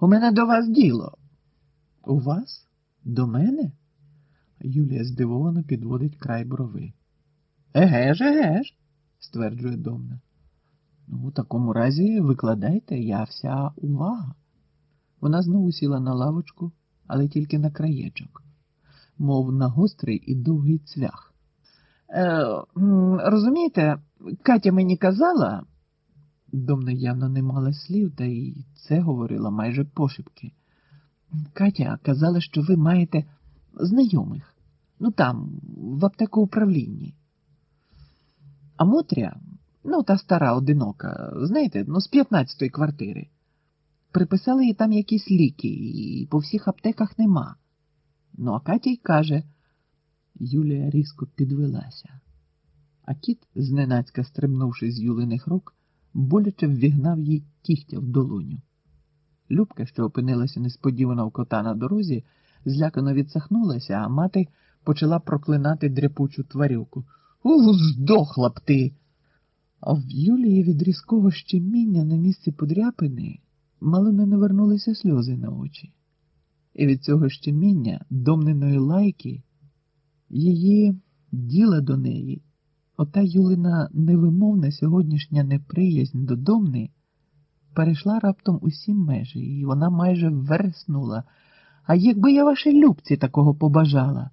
У мене до вас діло. У вас? До мене? Юлія здивовано підводить край брови. Еге ж, еге ж, стверджує Домна. Ну, у такому разі викладайте, я вся увага. Вона знову сіла на лавочку, але тільки на краєчок, мов на гострий і довгий цвях. Е, розумієте, Катя мені казала, Домна явно не мала слів, та й це говорила майже пошепки. Катя казала, що ви маєте знайомих. Ну там, в аптекоуправлінні. А Мотря, ну та стара одинока, знаєте, ну з 15-ї квартири. Приписали їй там якісь ліки, і по всіх аптеках нема. Ну, а Катя й каже, Юлія різко підвелася. А кіт, зненацька стрибнувши з Юлиних рук, боляче ввігнав їй кігтя в долоню. Любка, що опинилася несподівано в кота на дорозі, злякано відсахнулася, а мати почала проклинати дряпучу тварюку. У, здохла б ти. А в Юлії від різкого щеміння на місці подряпини мало не навернулися сльози на очі. І від цього щеміння, домненої лайки, її діла до неї, ота Юлина невимовна сьогоднішня неприязнь до домни перейшла раптом усі межі, і вона майже вереснула. А якби я вашій любці такого побажала?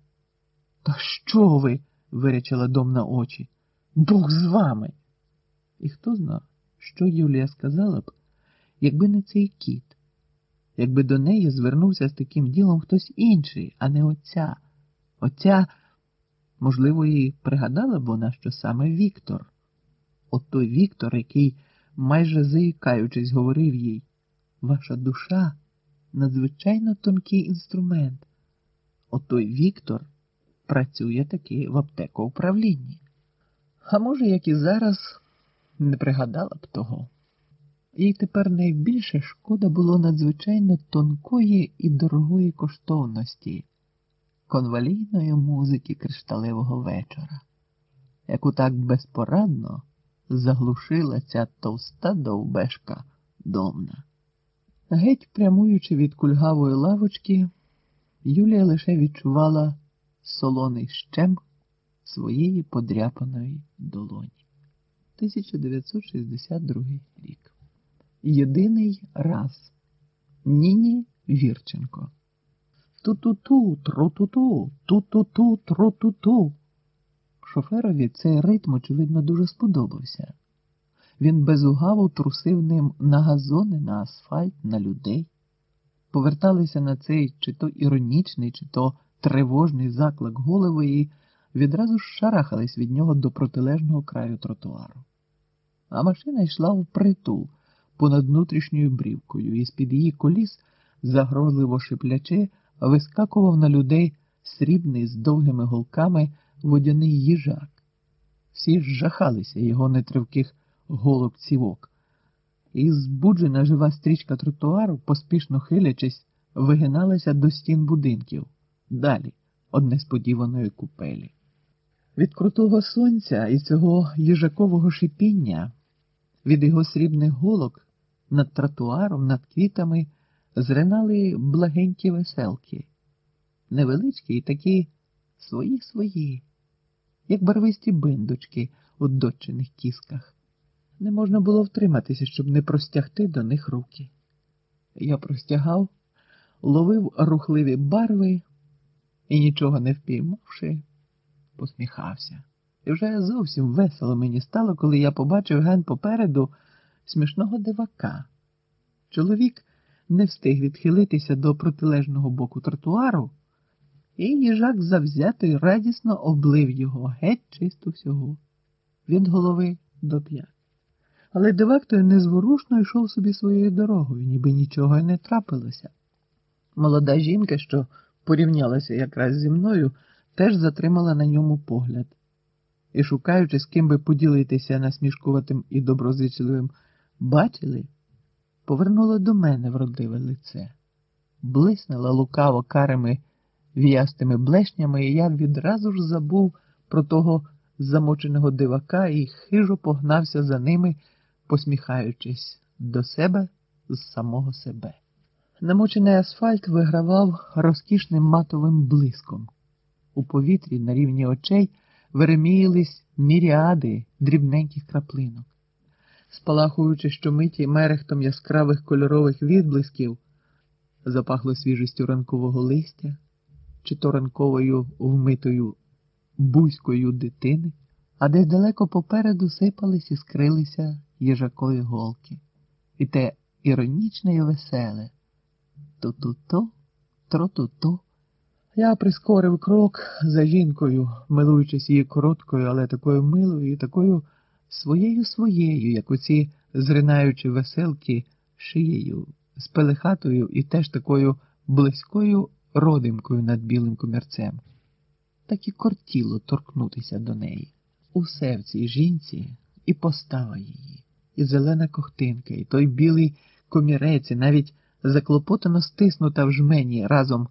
Та що ви? вирячила домна очі. Бог з вами. І хто знав, що Юлія сказала б, якби не цей кіт, якби до неї звернувся з таким ділом хтось інший, а не отця. Отця, можливо, і пригадала б вона, що саме Віктор. От той Віктор, який, майже заїкаючись, говорив їй, ваша душа надзвичайно тонкий інструмент. От той Віктор працює таки в аптекоуправлінні. А може, як і зараз, не пригадала б того. Їй тепер найбільше шкода було надзвичайно тонкої і дорогої коштовності, конвалійної музики кришталевого вечора, яку так безпорадно заглушила ця товста довбешка домна. Геть прямуючи від кульгавої лавочки, Юлія лише відчувала солоний щем своєї подряпаної долоні. 1962 рік. Єдиний раз. Ніні Вірченко. Ту-ту-ту, тру-ту-ту, ту-ту-ту, тру-ту-ту. Шоферові цей ритм, очевидно, дуже сподобався. Він безугаво трусив ним на газони, на асфальт, на людей. Поверталися на цей чи то іронічний, чи то тривожний заклик голови і відразу ж шарахались від нього до протилежного краю тротуару. А машина йшла впритул понад внутрішньою брівкою, і з-під її коліс, загрозливо шиплячи, вискакував на людей срібний з довгими голками водяний їжак. Всі жахалися його нетривких голубцівок. І збуджена жива стрічка тротуару, поспішно хилячись, вигиналася до стін будинків, далі од несподіваної купелі. Від крутого сонця і цього їжакового шипіння, від його срібних голок над тротуаром, над квітами зринали благенькі веселки, невеличкі і такі свої свої, як барвисті биндочки у дочиних кісках. Не можна було втриматися, щоб не простягти до них руки. Я простягав, ловив рухливі барви і, нічого не впіймавши, посміхався. І вже зовсім весело мені стало, коли я побачив ген попереду смішного дивака. Чоловік не встиг відхилитися до протилежного боку тротуару, і їжак завзято й радісно облив його геть чисто всього, від голови до п'ят. Але дивак той незворушно йшов собі своєю дорогою, ніби нічого й не трапилося. Молода жінка, що порівнялася якраз зі мною, теж затримала на ньому погляд і, шукаючи, з ким би поділитися насмішкуватим і доброзичливим, бачили, повернула до мене вродливе лице, блиснула лукаво карими в'ястими блешнями, і я відразу ж забув про того замоченого дивака і хижо погнався за ними, посміхаючись до себе з самого себе. Намочений асфальт вигравав розкішним матовим блиском. У повітрі на рівні очей вереміїлись міріади дрібненьких краплинок. Спалахуючи щомиті мерехтом яскравих кольорових відблисків, запахло свіжістю ранкового листя, чи то ранковою вмитою бузькою дитини, а десь далеко попереду сипались і скрилися їжакові голки. І те іронічне і веселе. Ту-ту-то, тро-ту-то. Я прискорив крок за жінкою, милуючись її короткою, але такою милою і такою своєю своєю, як оці зринаючі веселки шиєю, з пелехатою і теж такою близькою родимкою над білим комірцем. Так і кортіло торкнутися до неї. Усе в цій жінці і постава її, і зелена ковтинка, і той білий комірець, і навіть заклопотано стиснута в жмені разом